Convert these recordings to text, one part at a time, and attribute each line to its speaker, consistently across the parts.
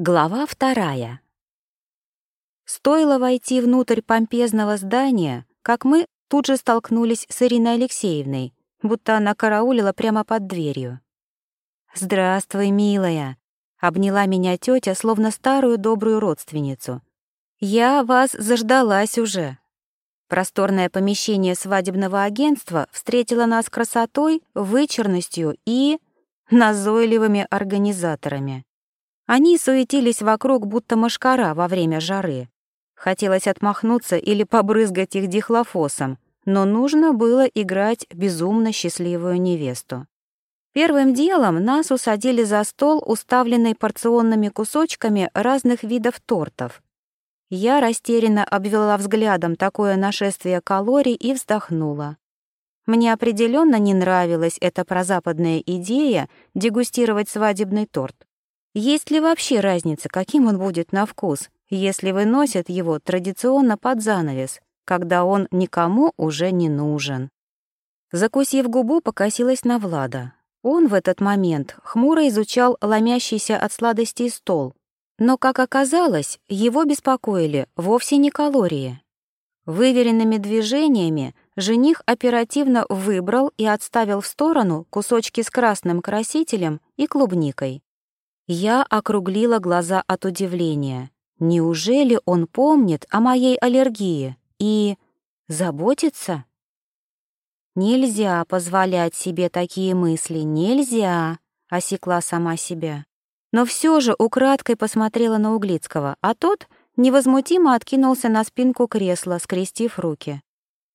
Speaker 1: Глава вторая. Стоило войти внутрь помпезного здания, как мы тут же столкнулись с Ириной Алексеевной, будто она караулила прямо под дверью. «Здравствуй, милая», — обняла меня тетя, словно старую добрую родственницу. «Я вас заждалась уже». Просторное помещение свадебного агентства встретило нас красотой, вычурностью и назойливыми организаторами. Они суетились вокруг, будто мошкара во время жары. Хотелось отмахнуться или побрызгать их дихлофосом, но нужно было играть безумно счастливую невесту. Первым делом нас усадили за стол, уставленный порционными кусочками разных видов тортов. Я растерянно обвела взглядом такое нашествие калорий и вздохнула. Мне определенно не нравилась эта прозападная идея дегустировать свадебный торт. Есть ли вообще разница, каким он будет на вкус, если выносят его традиционно под занавес, когда он никому уже не нужен? Закусив губу, покосилась на Влада. Он в этот момент хмуро изучал ломящийся от сладостей стол, но, как оказалось, его беспокоили вовсе не калории. Выверенными движениями жених оперативно выбрал и отставил в сторону кусочки с красным красителем и клубникой. Я округлила глаза от удивления. Неужели он помнит о моей аллергии и заботится? Нельзя позволять себе такие мысли, нельзя, осекла сама себя. Но все же украдкой посмотрела на Углицкого, а тот невозмутимо откинулся на спинку кресла, скрестив руки.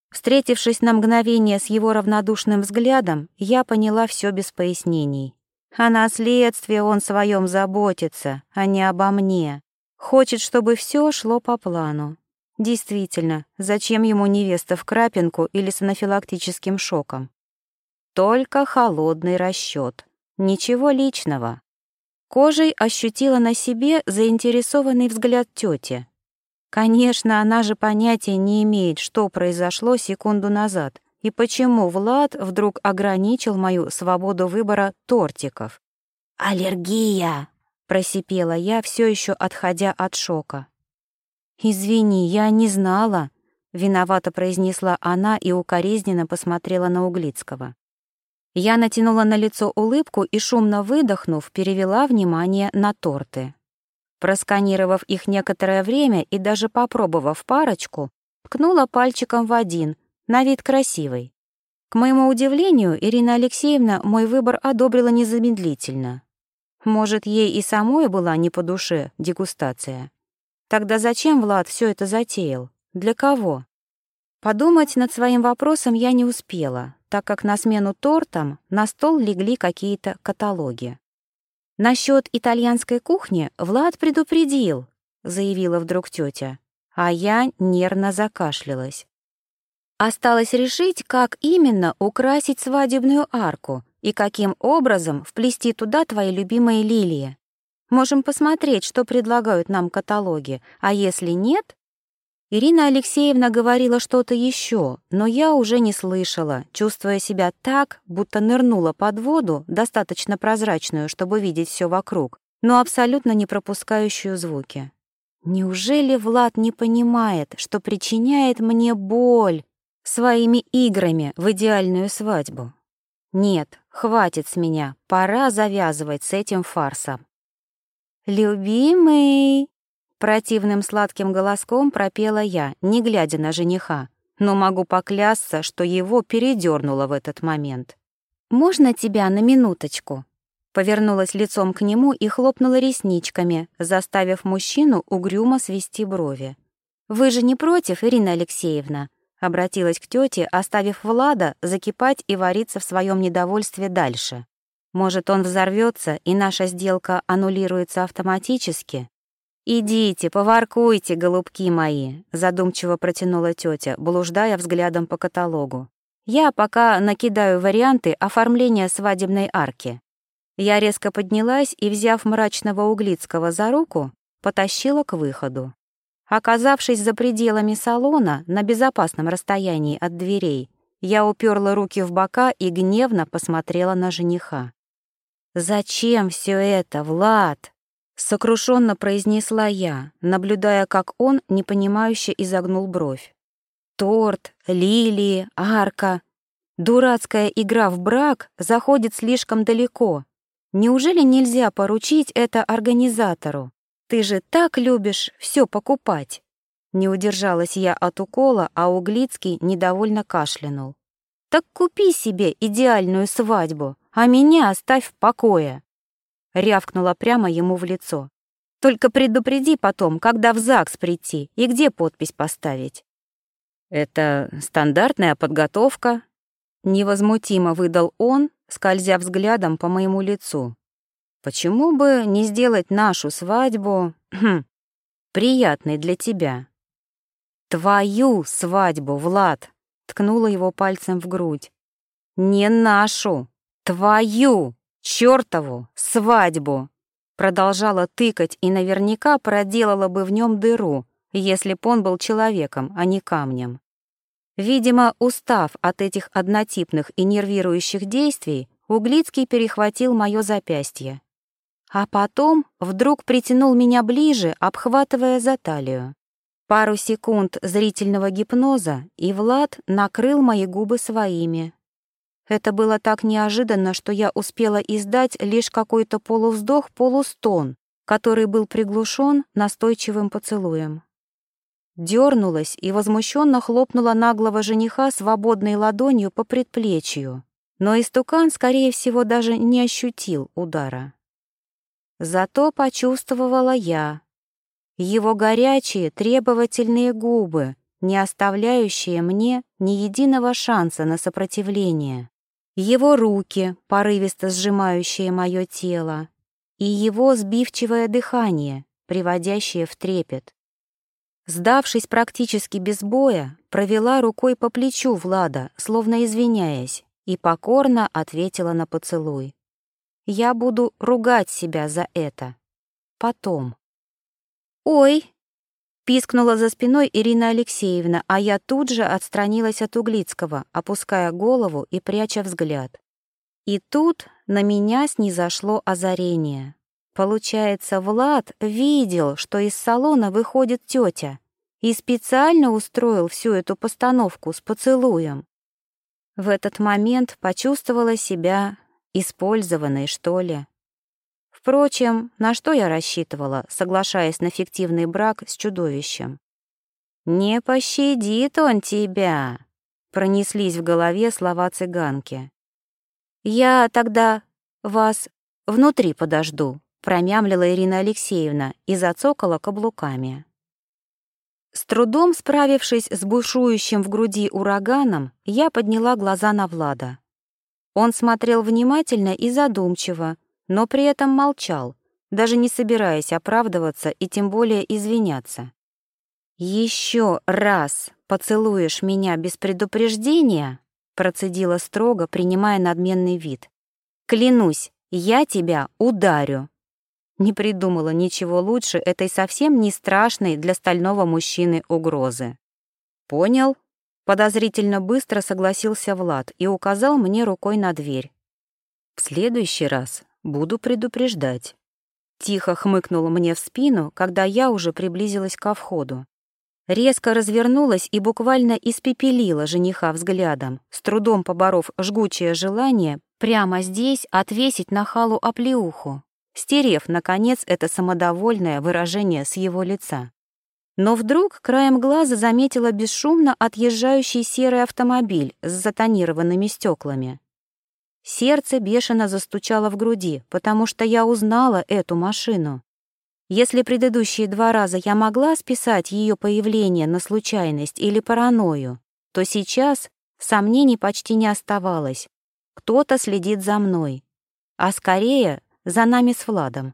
Speaker 1: Встретившись на мгновение с его равнодушным взглядом, я поняла все без пояснений. О наследстве он своем заботится, а не обо мне. Хочет, чтобы все шло по плану. Действительно, зачем ему невеста в крапинку или с анафилактическим шоком? Только холодный расчет, ничего личного. Кожей ощутила на себе заинтересованный взгляд тети. Конечно, она же понятия не имеет, что произошло секунду назад, и почему Влад вдруг ограничил мою свободу выбора тортиков. «Аллергия!» — просипела я, все еще отходя от шока. «Извини, я не знала», — виновато произнесла она и укоризненно посмотрела на Углицкого. Я натянула на лицо улыбку и, шумно выдохнув, перевела внимание на торты. Просканировав их некоторое время и даже попробовав парочку, ткнула пальчиком в один, на вид красивый. К моему удивлению, Ирина Алексеевна мой выбор одобрила незамедлительно. Может, ей и самой была не по душе дегустация. Тогда зачем Влад все это затеял? Для кого? Подумать над своим вопросом я не успела, так как на смену тортам на стол легли какие-то каталоги. «Насчет итальянской кухни Влад предупредил», — заявила вдруг тетя, а я нервно закашлялась. Осталось решить, как именно украсить свадебную арку и каким образом вплести туда твои любимые лилии. Можем посмотреть, что предлагают нам каталоги, а если нет... Ирина Алексеевна говорила что-то еще, но я уже не слышала, чувствуя себя так, будто нырнула под воду, достаточно прозрачную, чтобы видеть все вокруг, но абсолютно не пропускающую звуки. Неужели Влад не понимает, что причиняет мне боль? Своими играми в идеальную свадьбу. Нет, хватит с меня, пора завязывать с этим фарсом. «Любимый!» — противным сладким голоском пропела я, не глядя на жениха, но могу поклясться, что его передернуло в этот момент. «Можно тебя на минуточку?» Повернулась лицом к нему и хлопнула ресничками, заставив мужчину угрюмо свести брови. «Вы же не против, Ирина Алексеевна? Обратилась к тете, оставив Влада закипать и вариться в своем недовольстве дальше. Может, он взорвется, и наша сделка аннулируется автоматически? «Идите, поваркуйте, голубки мои», — задумчиво протянула тетя, блуждая взглядом по каталогу. «Я пока накидаю варианты оформления свадебной арки». Я резко поднялась и, взяв мрачного Углицкого за руку, потащила к выходу. Оказавшись за пределами салона, на безопасном расстоянии от дверей, я уперла руки в бока и гневно посмотрела на жениха. «Зачем все это, Влад?» Сокрушенно произнесла я, наблюдая, как он непонимающе изогнул бровь. Торт, лилии, арка. Дурацкая игра в брак заходит слишком далеко. Неужели нельзя поручить это организатору? Ты же так любишь все покупать. Не удержалась я от укола, а Углицкий недовольно кашлянул. «Так купи себе идеальную свадьбу, а меня оставь в покое!» Рявкнула прямо ему в лицо. «Только предупреди потом, когда в ЗАГС прийти и где подпись поставить». «Это стандартная подготовка», — невозмутимо выдал он, скользя взглядом по моему лицу. «Почему бы не сделать нашу свадьбу хм, приятной для тебя?» «Твою свадьбу, Влад!» — ткнула его пальцем в грудь. «Не нашу! Твою! чертову свадьбу!» Продолжала тыкать и наверняка проделала бы в нем дыру, если б он был человеком, а не камнем. Видимо, устав от этих однотипных и нервирующих действий, Углицкий перехватил мое запястье. А потом вдруг притянул меня ближе, обхватывая за талию. Пару секунд зрительного гипноза, и Влад накрыл мои губы своими. Это было так неожиданно, что я успела издать лишь какой-то полувздох-полустон, который был приглушен настойчивым поцелуем. Дернулась и возмущенно хлопнула наглого жениха свободной ладонью по предплечью, но истукан, скорее всего, даже не ощутил удара. Зато почувствовала я, его горячие, требовательные губы, не оставляющие мне ни единого шанса на сопротивление, его руки, порывисто сжимающие мое тело, и его сбивчивое дыхание, приводящее в трепет. Сдавшись практически без боя, провела рукой по плечу Влада, словно извиняясь, и покорно ответила на поцелуй. Я буду ругать себя за это. Потом. «Ой!» — пискнула за спиной Ирина Алексеевна, а я тут же отстранилась от Углицкого, опуская голову и пряча взгляд. И тут на меня снизошло озарение. Получается, Влад видел, что из салона выходит тетя, и специально устроил всю эту постановку с поцелуем. В этот момент почувствовала себя использованной, что ли. Впрочем, на что я рассчитывала, соглашаясь на фиктивный брак с чудовищем? «Не пощадит он тебя!» — пронеслись в голове слова цыганки. «Я тогда вас внутри подожду», — промямлила Ирина Алексеевна и зацокала каблуками. С трудом справившись с бушующим в груди ураганом, я подняла глаза на Влада. Он смотрел внимательно и задумчиво, но при этом молчал, даже не собираясь оправдываться и тем более извиняться. «Еще раз поцелуешь меня без предупреждения?» процедила строго, принимая надменный вид. «Клянусь, я тебя ударю». Не придумала ничего лучше этой совсем не страшной для стального мужчины угрозы. «Понял?» Подозрительно быстро согласился Влад и указал мне рукой на дверь. «В следующий раз Буду предупреждать. Тихо хмыкнула мне в спину, когда я уже приблизилась ко входу. Резко развернулась и буквально испепелила жениха взглядом, с трудом поборов жгучее желание прямо здесь отвесить на халу оплеуху, стерев, наконец, это самодовольное выражение с его лица. Но вдруг краем глаза заметила бесшумно отъезжающий серый автомобиль с затонированными стеклами. Сердце бешено застучало в груди, потому что я узнала эту машину. Если предыдущие два раза я могла списать ее появление на случайность или паранойю, то сейчас сомнений почти не оставалось. Кто-то следит за мной, а скорее за нами с Владом.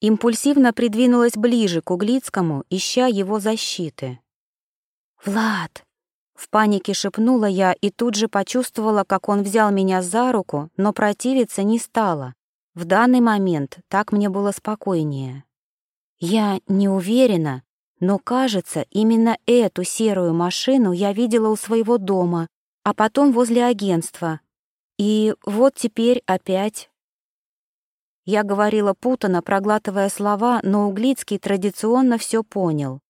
Speaker 1: Импульсивно придвинулась ближе к Углицкому, ища его защиты. «Влад!» В панике шепнула я и тут же почувствовала, как он взял меня за руку, но противиться не стала. В данный момент так мне было спокойнее. Я не уверена, но, кажется, именно эту серую машину я видела у своего дома, а потом возле агентства. И вот теперь опять. Я говорила путано, проглатывая слова, но Углицкий традиционно все понял.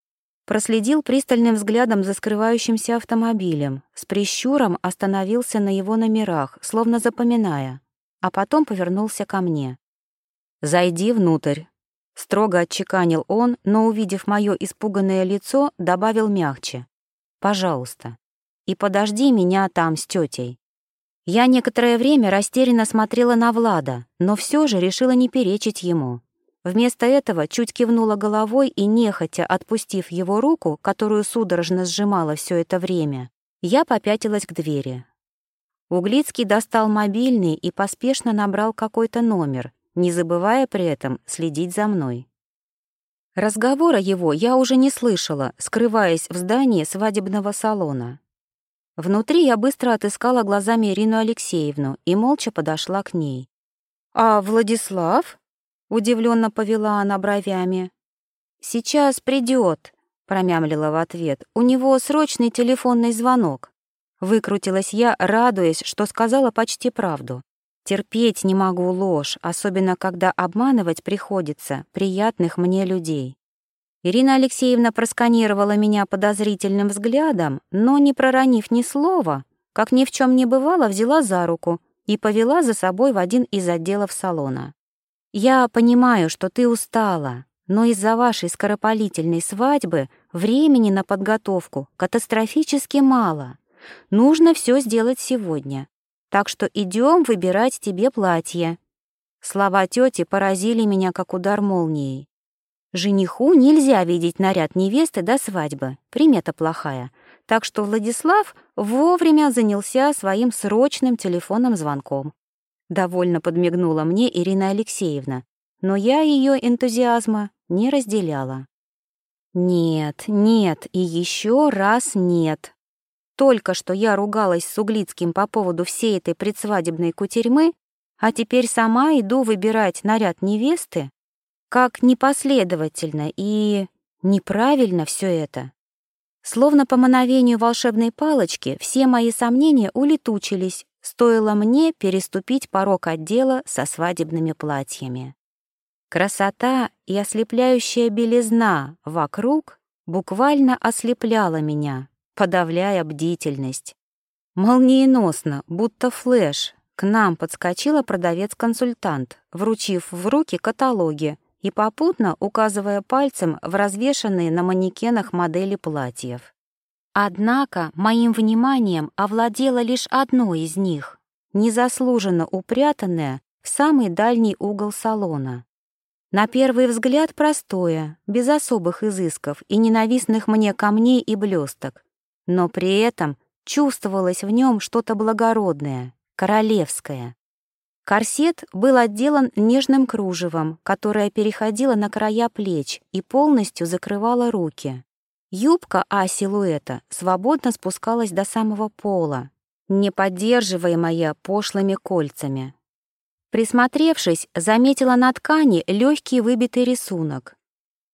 Speaker 1: Проследил пристальным взглядом за скрывающимся автомобилем, с прищуром остановился на его номерах, словно запоминая, а потом повернулся ко мне. «Зайди внутрь», — строго отчеканил он, но, увидев мое испуганное лицо, добавил мягче. «Пожалуйста. И подожди меня там с тетей. Я некоторое время растерянно смотрела на Влада, но все же решила не перечить ему. Вместо этого чуть кивнула головой и, нехотя отпустив его руку, которую судорожно сжимала все это время, я попятилась к двери. Углицкий достал мобильный и поспешно набрал какой-то номер, не забывая при этом следить за мной. Разговора его я уже не слышала, скрываясь в здании свадебного салона. Внутри я быстро отыскала глазами Ирину Алексеевну и молча подошла к ней. «А Владислав?» — удивленно повела она бровями. «Сейчас придет», — промямлила в ответ. «У него срочный телефонный звонок». Выкрутилась я, радуясь, что сказала почти правду. Терпеть не могу ложь, особенно когда обманывать приходится приятных мне людей. Ирина Алексеевна просканировала меня подозрительным взглядом, но, не проронив ни слова, как ни в чем не бывало, взяла за руку и повела за собой в один из отделов салона. «Я понимаю, что ты устала, но из-за вашей скоропалительной свадьбы времени на подготовку катастрофически мало. Нужно все сделать сегодня. Так что идем выбирать тебе платье». Слова тети поразили меня, как удар молнией. Жениху нельзя видеть наряд невесты до свадьбы, примета плохая. Так что Владислав вовремя занялся своим срочным телефонным звонком. Довольно подмигнула мне Ирина Алексеевна, но я ее энтузиазма не разделяла. Нет, нет и еще раз нет. Только что я ругалась с Углицким по поводу всей этой предсвадебной кутерьмы, а теперь сама иду выбирать наряд невесты? Как непоследовательно и неправильно все это. Словно по мановению волшебной палочки все мои сомнения улетучились, стоило мне переступить порог отдела со свадебными платьями. Красота и ослепляющая белизна вокруг буквально ослепляла меня, подавляя бдительность. Молниеносно, будто flash, к нам подскочила продавец-консультант, вручив в руки каталоги, и попутно указывая пальцем в развешанные на манекенах модели платьев. Однако моим вниманием овладело лишь одно из них, незаслуженно упрятанное в самый дальний угол салона. На первый взгляд простое, без особых изысков и ненавистных мне камней и блесток, но при этом чувствовалось в нем что-то благородное, королевское. Корсет был отделан нежным кружевом, которое переходило на края плеч и полностью закрывало руки. Юбка А-силуэта свободно спускалась до самого пола, не поддерживаемая пошлыми кольцами. Присмотревшись, заметила на ткани легкий выбитый рисунок.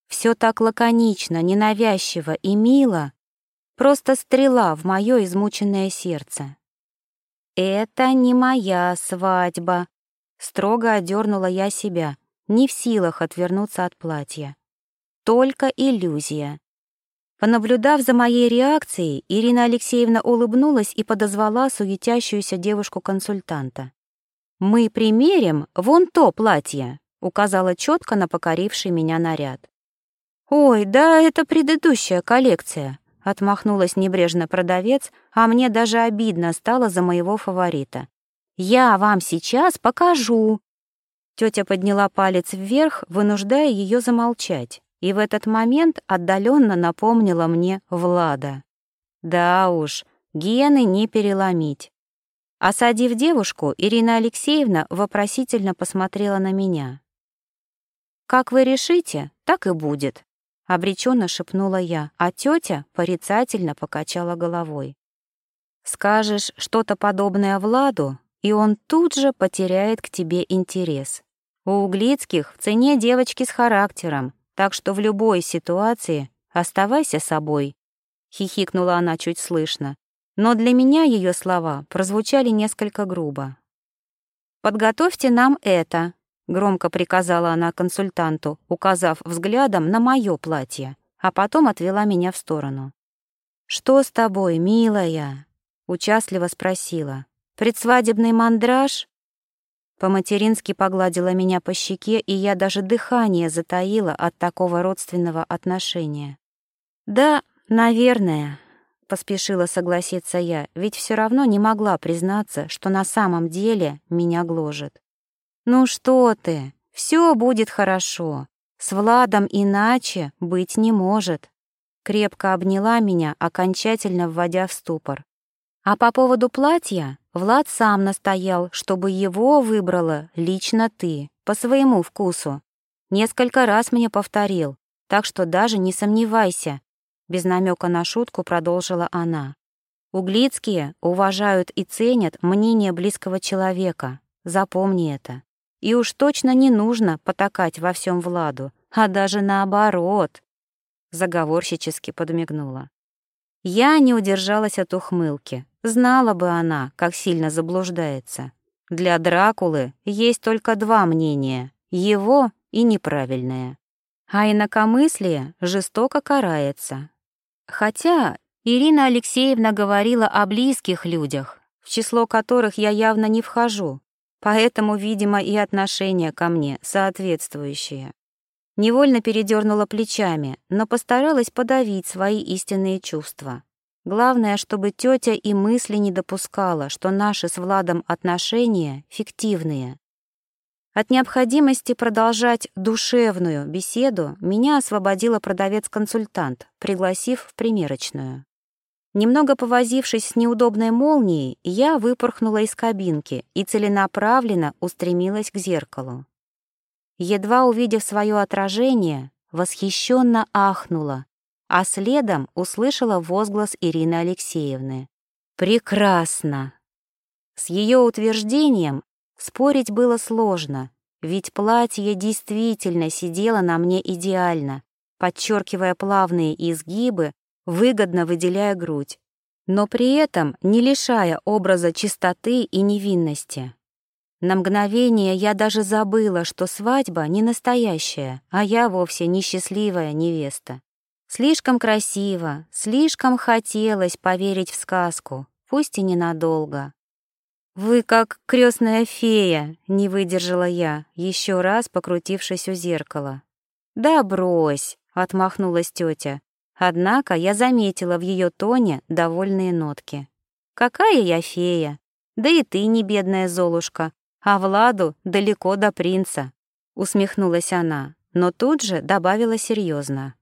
Speaker 1: Все так лаконично, ненавязчиво и мило, просто стрела в мое измученное сердце. «Это не моя свадьба», — строго одернула я себя, не в силах отвернуться от платья. Только иллюзия. Понаблюдав за моей реакцией, Ирина Алексеевна улыбнулась и подозвала суетящуюся девушку-консультанта. «Мы примерим вон то платье», — указала четко на покоривший меня наряд. «Ой, да это предыдущая коллекция», Отмахнулась небрежно продавец, а мне даже обидно стало за моего фаворита. «Я вам сейчас покажу!» Тетя подняла палец вверх, вынуждая ее замолчать, и в этот момент отдаленно напомнила мне Влада. Да уж, гены не переломить. Осадив девушку, Ирина Алексеевна вопросительно посмотрела на меня. «Как вы решите, так и будет», — обреченно шепнула я, а тетя порицательно покачала головой. «Скажешь что-то подобное Владу, и он тут же потеряет к тебе интерес. У Углицких в цене девочки с характером, так что в любой ситуации оставайся собой», — хихикнула она чуть слышно, но для меня ее слова прозвучали несколько грубо. «Подготовьте нам это», — громко приказала она консультанту, указав взглядом на мое платье, а потом отвела меня в сторону. «Что с тобой, милая?» — участливо спросила. «Предсвадебный мандраж?» По-матерински погладила меня по щеке, и я даже дыхание затаила от такого родственного отношения. «Да, наверное», — поспешила согласиться я, ведь все равно не могла признаться, что на самом деле меня гложет. «Ну что ты, все будет хорошо. С Владом иначе быть не может». Крепко обняла меня, окончательно вводя в ступор. А по поводу платья Влад сам настоял, чтобы его выбрала лично ты, по своему вкусу. Несколько раз мне повторил, так что даже не сомневайся. Без намека на шутку продолжила она. Углицкие уважают и ценят мнение близкого человека. Запомни это. И уж точно не нужно потакать во всем Владу, а даже наоборот. Заговорщически подмигнула. Я не удержалась от ухмылки. Знала бы она, как сильно заблуждается. Для Дракулы есть только два мнения — его и неправильное. А инакомыслие жестоко карается. Хотя Ирина Алексеевна говорила о близких людях, в число которых я явно не вхожу, Поэтому, видимо, и отношение ко мне соответствующее. Невольно передернула плечами, но постаралась подавить свои истинные чувства. Главное, чтобы тетя и мысли не допускала, что наши с Владом отношения фиктивные. От необходимости продолжать душевную беседу меня освободила продавец-консультант, пригласив в примерочную. Немного повозившись с неудобной молнией, я выпорхнула из кабинки и целенаправленно устремилась к зеркалу. Едва увидев свое отражение, восхищенно ахнула, а следом услышала возглас Ирины Алексеевны. «Прекрасно!» С ее утверждением спорить было сложно, ведь платье действительно сидело на мне идеально, подчеркивая плавные изгибы выгодно выделяя грудь, но при этом не лишая образа чистоты и невинности. На мгновение я даже забыла, что свадьба не настоящая, а я вовсе не счастливая невеста. Слишком красиво, слишком хотелось поверить в сказку, пусть и ненадолго. «Вы как крестная фея», — не выдержала я, еще раз покрутившись у зеркала. «Да брось», — отмахнулась тетя. Однако я заметила в ее тоне довольные нотки. «Какая я фея! Да и ты не бедная Золушка, а Владу далеко до принца!» Усмехнулась она, но тут же добавила серьезно.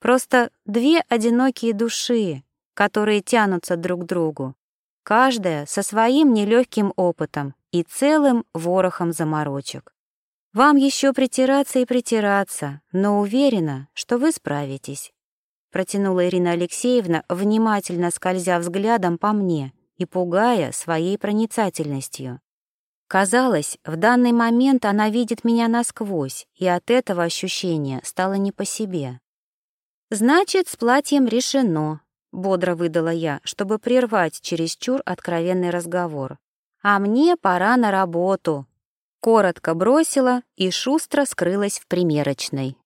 Speaker 1: «Просто две одинокие души, которые тянутся друг к другу, каждая со своим нелегким опытом и целым ворохом заморочек. Вам еще притираться и притираться, но уверена, что вы справитесь протянула Ирина Алексеевна, внимательно скользя взглядом по мне и пугая своей проницательностью. Казалось, в данный момент она видит меня насквозь, и от этого ощущения стало не по себе. «Значит, с платьем решено», — бодро выдала я, чтобы прервать чересчур откровенный разговор. «А мне пора на работу», — коротко бросила и шустро скрылась в примерочной.